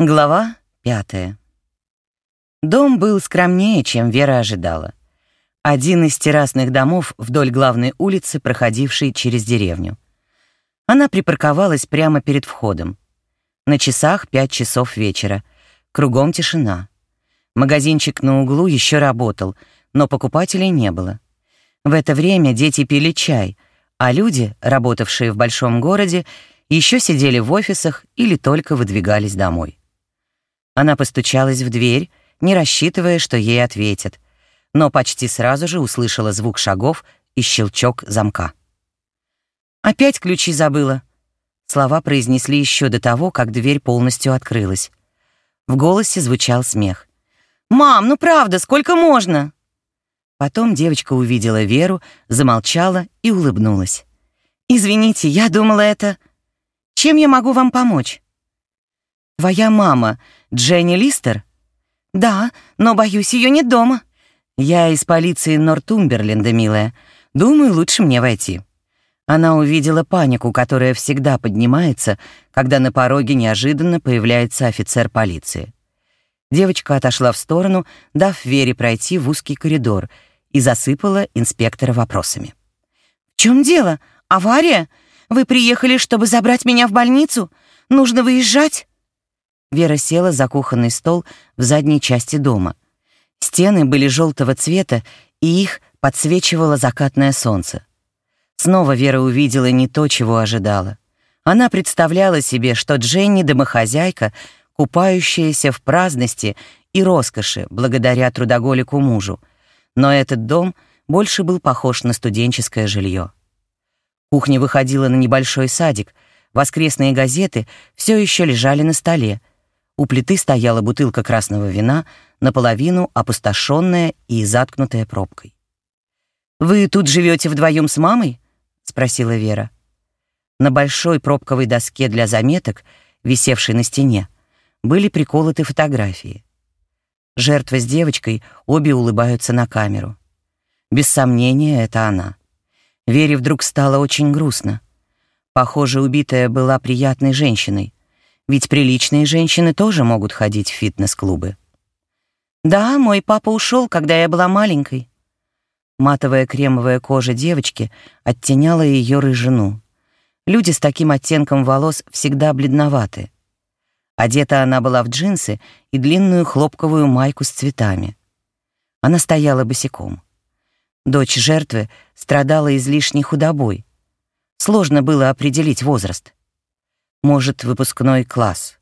Глава пятая. Дом был скромнее, чем Вера ожидала. Один из террасных домов вдоль главной улицы, проходившей через деревню. Она припарковалась прямо перед входом. На часах пять часов вечера. Кругом тишина. Магазинчик на углу еще работал, но покупателей не было. В это время дети пили чай, а люди, работавшие в большом городе, еще сидели в офисах или только выдвигались домой. Она постучалась в дверь, не рассчитывая, что ей ответят, но почти сразу же услышала звук шагов и щелчок замка. «Опять ключи забыла», — слова произнесли еще до того, как дверь полностью открылась. В голосе звучал смех. «Мам, ну правда, сколько можно?» Потом девочка увидела Веру, замолчала и улыбнулась. «Извините, я думала это... Чем я могу вам помочь?» «Твоя мама Дженни Листер?» «Да, но, боюсь, ее нет дома». «Я из полиции Нортумберленда, милая. Думаю, лучше мне войти». Она увидела панику, которая всегда поднимается, когда на пороге неожиданно появляется офицер полиции. Девочка отошла в сторону, дав Вере пройти в узкий коридор, и засыпала инспектора вопросами. «В чем дело? Авария? Вы приехали, чтобы забрать меня в больницу? Нужно выезжать?» Вера села за кухонный стол в задней части дома. Стены были желтого цвета, и их подсвечивало закатное солнце. Снова Вера увидела не то, чего ожидала. Она представляла себе, что Дженни — домохозяйка, купающаяся в праздности и роскоши благодаря трудоголику мужу. Но этот дом больше был похож на студенческое жилье. Кухня выходила на небольшой садик, воскресные газеты все еще лежали на столе, у плиты стояла бутылка красного вина, наполовину опустошенная и заткнутая пробкой. «Вы тут живете вдвоем с мамой?» — спросила Вера. На большой пробковой доске для заметок, висевшей на стене, были приколоты фотографии. Жертва с девочкой обе улыбаются на камеру. Без сомнения, это она. Вере вдруг стало очень грустно. Похоже, убитая была приятной женщиной. Ведь приличные женщины тоже могут ходить в фитнес-клубы. Да, мой папа ушел, когда я была маленькой. Матовая кремовая кожа девочки оттеняла ее рыжину. Люди с таким оттенком волос всегда бледноваты. Одета она была в джинсы и длинную хлопковую майку с цветами. Она стояла босиком. Дочь жертвы страдала излишней худобой. Сложно было определить возраст. Может, выпускной класс.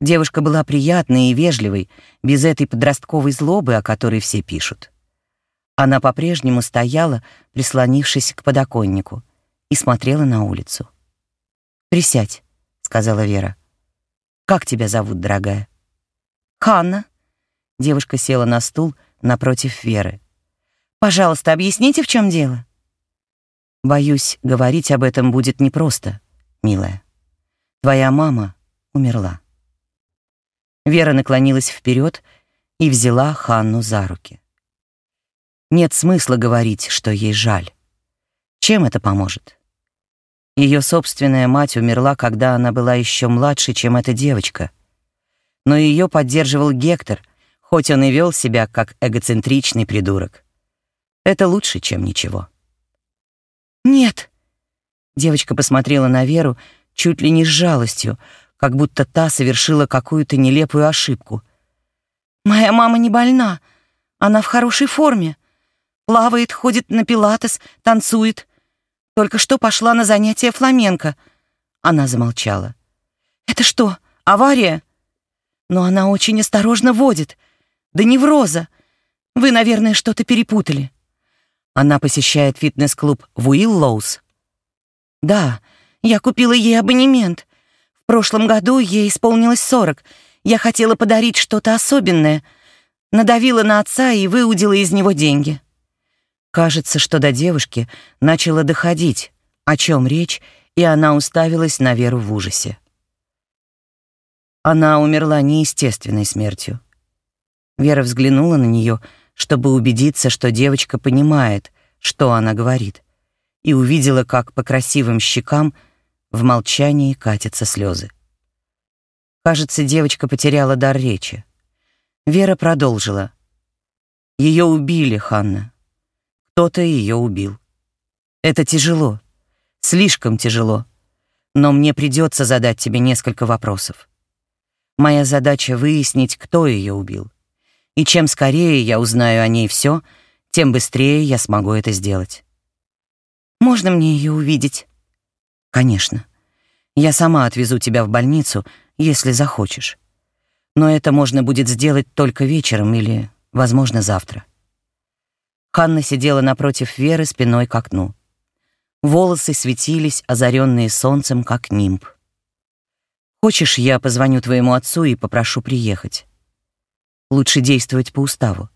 Девушка была приятной и вежливой, без этой подростковой злобы, о которой все пишут. Она по-прежнему стояла, прислонившись к подоконнику, и смотрела на улицу. «Присядь», — сказала Вера. «Как тебя зовут, дорогая?» «Ханна». Девушка села на стул напротив Веры. «Пожалуйста, объясните, в чем дело?» «Боюсь, говорить об этом будет непросто, милая. Твоя мама умерла». Вера наклонилась вперед и взяла Ханну за руки. Нет смысла говорить, что ей жаль. Чем это поможет? Ее собственная мать умерла, когда она была еще младше, чем эта девочка. Но ее поддерживал Гектор, хоть он и вел себя как эгоцентричный придурок. Это лучше, чем ничего. «Нет!» Девочка посмотрела на Веру чуть ли не с жалостью, как будто та совершила какую-то нелепую ошибку. «Моя мама не больна. Она в хорошей форме. Плавает, ходит на пилатес, танцует. Только что пошла на занятия фламенко». Она замолчала. «Это что, авария?» «Но она очень осторожно водит. Да невроза. Вы, наверное, что-то перепутали». Она посещает фитнес-клуб в Уиллоус. «Да, я купила ей абонемент. В прошлом году ей исполнилось сорок. Я хотела подарить что-то особенное. Надавила на отца и выудила из него деньги. Кажется, что до девушки начало доходить, о чем речь, и она уставилась на Веру в ужасе. Она умерла неестественной смертью. Вера взглянула на нее, чтобы убедиться, что девочка понимает, что она говорит, и увидела, как по красивым щекам в молчании катятся слезы. Кажется, девочка потеряла дар речи. Вера продолжила. Ее убили, Ханна. Кто-то ее убил. Это тяжело. Слишком тяжело. Но мне придется задать тебе несколько вопросов. Моя задача — выяснить, кто ее убил. И чем скорее я узнаю о ней все, тем быстрее я смогу это сделать. Можно мне ее увидеть? Конечно. Я сама отвезу тебя в больницу, если захочешь. Но это можно будет сделать только вечером или, возможно, завтра. Ханна сидела напротив Веры спиной к окну. Волосы светились, озаренные солнцем, как нимб. «Хочешь, я позвоню твоему отцу и попрошу приехать?» «Лучше действовать по уставу».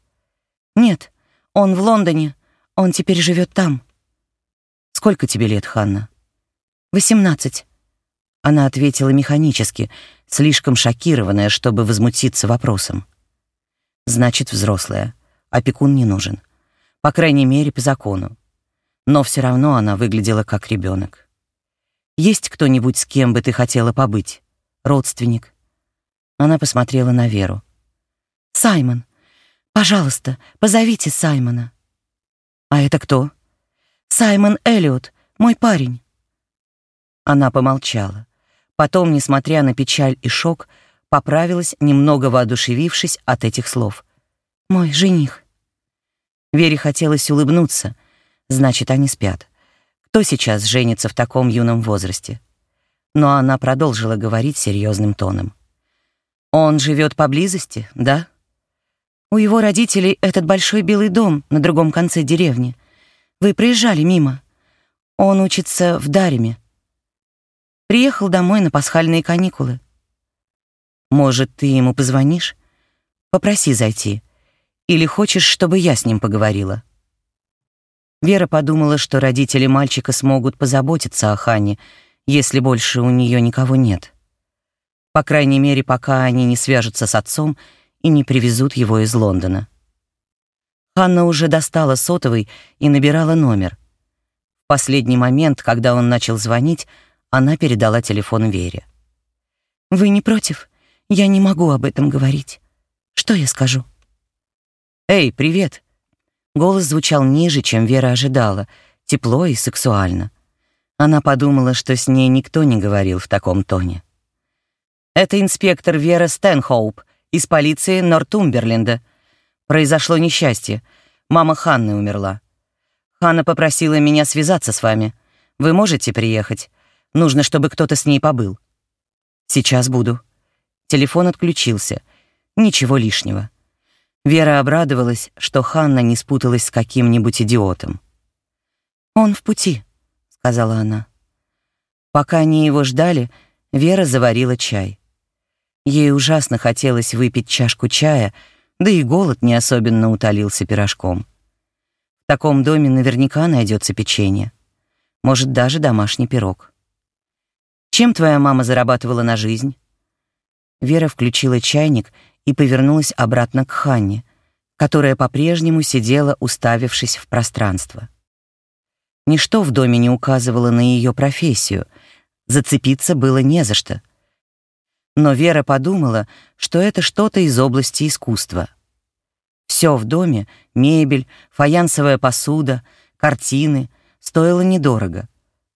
«Нет, он в Лондоне. Он теперь живет там». «Сколько тебе лет, Ханна?» «Восемнадцать». Она ответила механически, слишком шокированная, чтобы возмутиться вопросом. «Значит, взрослая. Опекун не нужен. По крайней мере, по закону но все равно она выглядела как ребенок. Есть кто-нибудь, с кем бы ты хотела побыть? Родственник? Она посмотрела на Веру. Саймон. Пожалуйста, позовите Саймона. А это кто? Саймон Эллиот, мой парень. Она помолчала. Потом, несмотря на печаль и шок, поправилась, немного воодушевившись от этих слов. Мой жених. Вере хотелось улыбнуться, Значит, они спят. Кто сейчас женится в таком юном возрасте? Но она продолжила говорить серьезным тоном. Он живет поблизости, да? У его родителей этот большой белый дом на другом конце деревни. Вы проезжали мимо. Он учится в Дареме. Приехал домой на пасхальные каникулы. Может, ты ему позвонишь? Попроси зайти. Или хочешь, чтобы я с ним поговорила? Вера подумала, что родители мальчика смогут позаботиться о Хане, если больше у нее никого нет. По крайней мере, пока они не свяжутся с отцом и не привезут его из Лондона. Ханна уже достала сотовый и набирала номер. В последний момент, когда он начал звонить, она передала телефон Вере. «Вы не против? Я не могу об этом говорить. Что я скажу?» «Эй, привет!» Голос звучал ниже, чем Вера ожидала, тепло и сексуально. Она подумала, что с ней никто не говорил в таком тоне. «Это инспектор Вера Стэнхоуп из полиции Нортумберленда. Произошло несчастье. Мама Ханны умерла. Ханна попросила меня связаться с вами. Вы можете приехать? Нужно, чтобы кто-то с ней побыл». «Сейчас буду». Телефон отключился. Ничего лишнего. Вера обрадовалась, что Ханна не спуталась с каким-нибудь идиотом. «Он в пути», — сказала она. Пока они его ждали, Вера заварила чай. Ей ужасно хотелось выпить чашку чая, да и голод не особенно утолился пирожком. В таком доме наверняка найдется печенье. Может, даже домашний пирог. «Чем твоя мама зарабатывала на жизнь?» Вера включила чайник и повернулась обратно к Ханне, которая по-прежнему сидела, уставившись в пространство. Ничто в доме не указывало на ее профессию, зацепиться было не за что. Но Вера подумала, что это что-то из области искусства. Все в доме — мебель, фаянсовая посуда, картины — стоило недорого,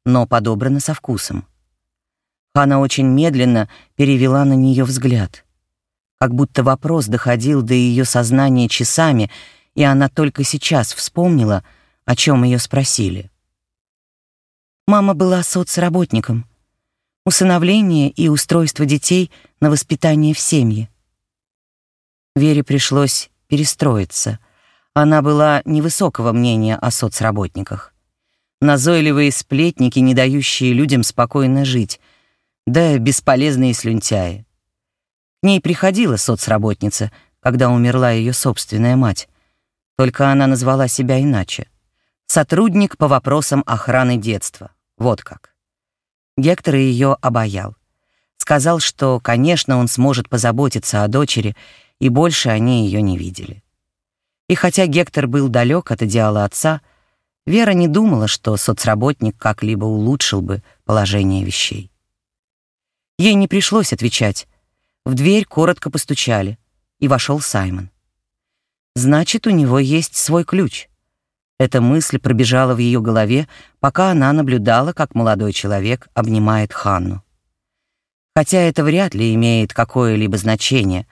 но подобрано со вкусом. Хана очень медленно перевела на нее взгляд как будто вопрос доходил до ее сознания часами, и она только сейчас вспомнила, о чем ее спросили. Мама была соцработником. Усыновление и устройство детей на воспитание в семье. Вере пришлось перестроиться. Она была невысокого мнения о соцработниках. Назойливые сплетники, не дающие людям спокойно жить, да бесполезные слюнтяи ней приходила соцработница, когда умерла ее собственная мать. Только она назвала себя иначе. Сотрудник по вопросам охраны детства. Вот как. Гектор ее обаял. Сказал, что, конечно, он сможет позаботиться о дочери, и больше они ее не видели. И хотя Гектор был далек от идеала отца, Вера не думала, что соцработник как-либо улучшил бы положение вещей. Ей не пришлось отвечать, В дверь коротко постучали, и вошел Саймон. Значит, у него есть свой ключ. Эта мысль пробежала в ее голове, пока она наблюдала, как молодой человек обнимает Ханну. Хотя это вряд ли имеет какое-либо значение,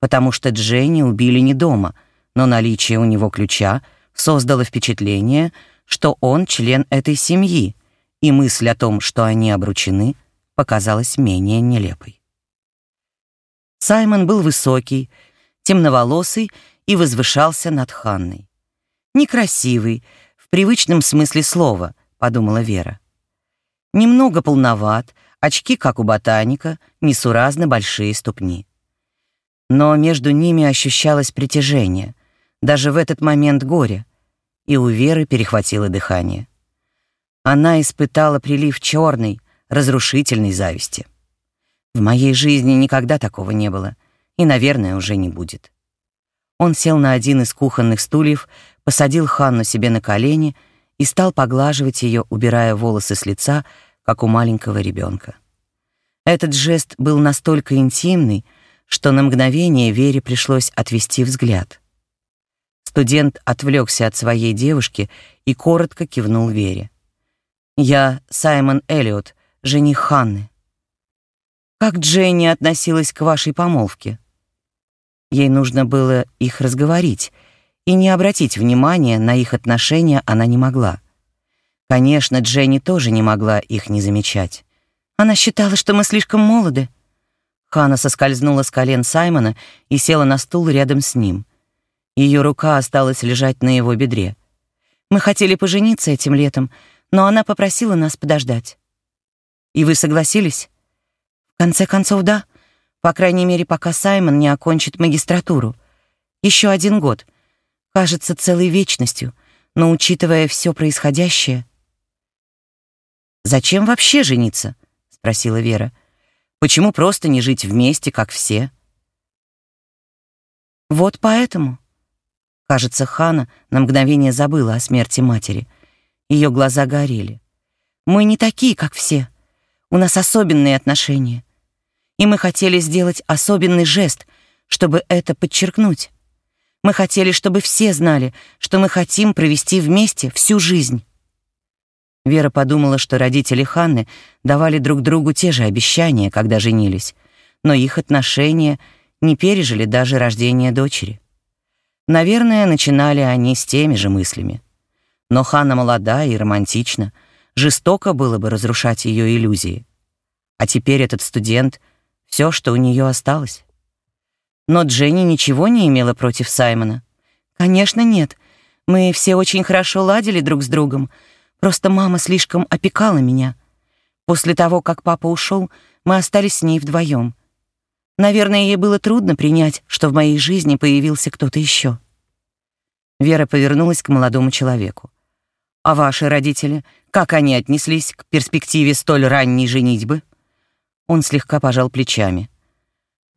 потому что Дженни убили не дома, но наличие у него ключа создало впечатление, что он член этой семьи, и мысль о том, что они обручены, показалась менее нелепой. Саймон был высокий, темноволосый и возвышался над Ханной. Некрасивый, в привычном смысле слова, подумала Вера. Немного полноват, очки, как у ботаника, несуразно большие ступни. Но между ними ощущалось притяжение, даже в этот момент горе, и у Веры перехватило дыхание. Она испытала прилив черной, разрушительной зависти. В моей жизни никогда такого не было, и, наверное, уже не будет. Он сел на один из кухонных стульев, посадил Ханну себе на колени и стал поглаживать ее, убирая волосы с лица, как у маленького ребенка. Этот жест был настолько интимный, что на мгновение Вере пришлось отвести взгляд. Студент отвлекся от своей девушки и коротко кивнул Вере. «Я Саймон Эллиот, жених Ханны». «Как Дженни относилась к вашей помолвке?» Ей нужно было их разговорить — и не обратить внимания на их отношения она не могла. Конечно, Дженни тоже не могла их не замечать. Она считала, что мы слишком молоды. Хана соскользнула с колен Саймона и села на стул рядом с ним. Ее рука осталась лежать на его бедре. Мы хотели пожениться этим летом, но она попросила нас подождать. И вы согласились? В конце концов, да. По крайней мере, пока Саймон не окончит магистратуру. Еще один год — кажется целой вечностью, но учитывая все происходящее... «Зачем вообще жениться?» — спросила Вера. «Почему просто не жить вместе, как все?» «Вот поэтому...» Кажется, Хана на мгновение забыла о смерти матери. Ее глаза горели. «Мы не такие, как все. У нас особенные отношения. И мы хотели сделать особенный жест, чтобы это подчеркнуть. Мы хотели, чтобы все знали, что мы хотим провести вместе всю жизнь. Вера подумала, что родители Ханны давали друг другу те же обещания, когда женились, но их отношения не пережили даже рождение дочери. Наверное, начинали они с теми же мыслями. Но Ханна молода и романтична, жестоко было бы разрушать ее иллюзии. А теперь этот студент — все, что у нее осталось. Но Дженни ничего не имела против Саймона. Конечно, нет. Мы все очень хорошо ладили друг с другом. Просто мама слишком опекала меня. После того, как папа ушел, мы остались с ней вдвоем. Наверное, ей было трудно принять, что в моей жизни появился кто-то еще. Вера повернулась к молодому человеку. «А ваши родители, как они отнеслись к перспективе столь ранней женитьбы?» Он слегка пожал плечами.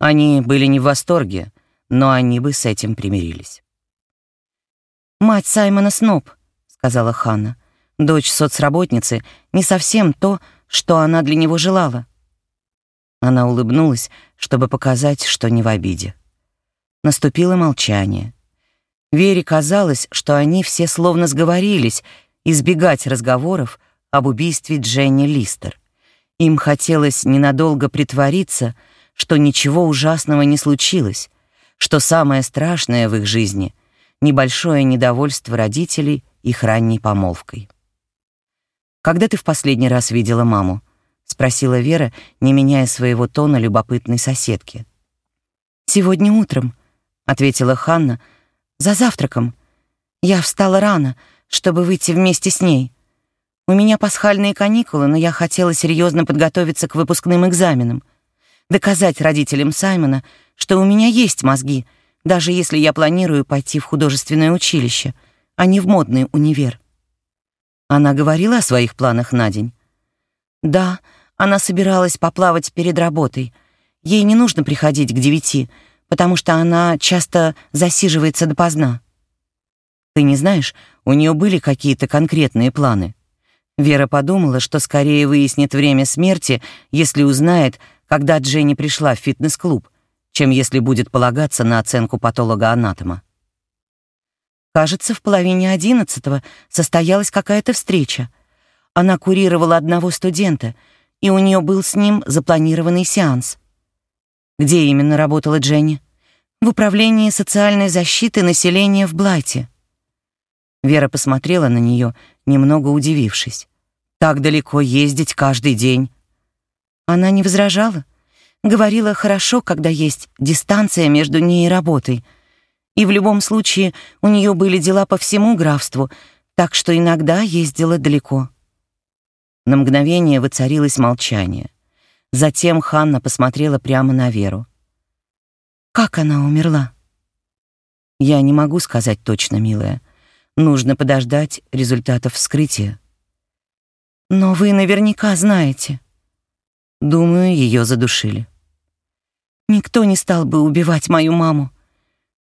Они были не в восторге, но они бы с этим примирились. «Мать Саймона Сноб», — сказала Ханна. «Дочь соцработницы не совсем то, что она для него желала». Она улыбнулась, чтобы показать, что не в обиде. Наступило молчание. Вере казалось, что они все словно сговорились избегать разговоров об убийстве Дженни Листер. Им хотелось ненадолго притвориться — что ничего ужасного не случилось, что самое страшное в их жизни — небольшое недовольство родителей их ранней помолвкой. «Когда ты в последний раз видела маму?» — спросила Вера, не меняя своего тона любопытной соседки. «Сегодня утром», — ответила Ханна, — «за завтраком. Я встала рано, чтобы выйти вместе с ней. У меня пасхальные каникулы, но я хотела серьезно подготовиться к выпускным экзаменам доказать родителям Саймона, что у меня есть мозги, даже если я планирую пойти в художественное училище, а не в модный универ. Она говорила о своих планах на день? Да, она собиралась поплавать перед работой. Ей не нужно приходить к девяти, потому что она часто засиживается допоздна. Ты не знаешь, у нее были какие-то конкретные планы? Вера подумала, что скорее выяснит время смерти, если узнает, когда Дженни пришла в фитнес-клуб, чем если будет полагаться на оценку патолога-анатома. Кажется, в половине одиннадцатого состоялась какая-то встреча. Она курировала одного студента, и у нее был с ним запланированный сеанс. Где именно работала Дженни? В управлении социальной защиты населения в Блайте. Вера посмотрела на нее, немного удивившись. Так далеко ездить каждый день. Она не возражала. Говорила хорошо, когда есть дистанция между ней и работой. И в любом случае у нее были дела по всему графству, так что иногда ездила далеко. На мгновение воцарилось молчание. Затем Ханна посмотрела прямо на Веру. «Как она умерла?» «Я не могу сказать точно, милая. Нужно подождать результатов вскрытия». «Но вы наверняка знаете». Думаю, ее задушили. Никто не стал бы убивать мою маму.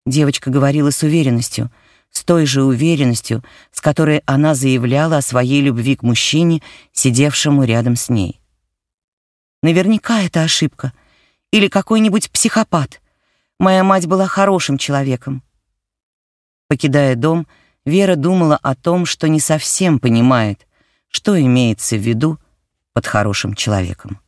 Девочка говорила с уверенностью, с той же уверенностью, с которой она заявляла о своей любви к мужчине, сидевшему рядом с ней. Наверняка это ошибка. Или какой-нибудь психопат. Моя мать была хорошим человеком. Покидая дом, Вера думала о том, что не совсем понимает, что имеется в виду под хорошим человеком.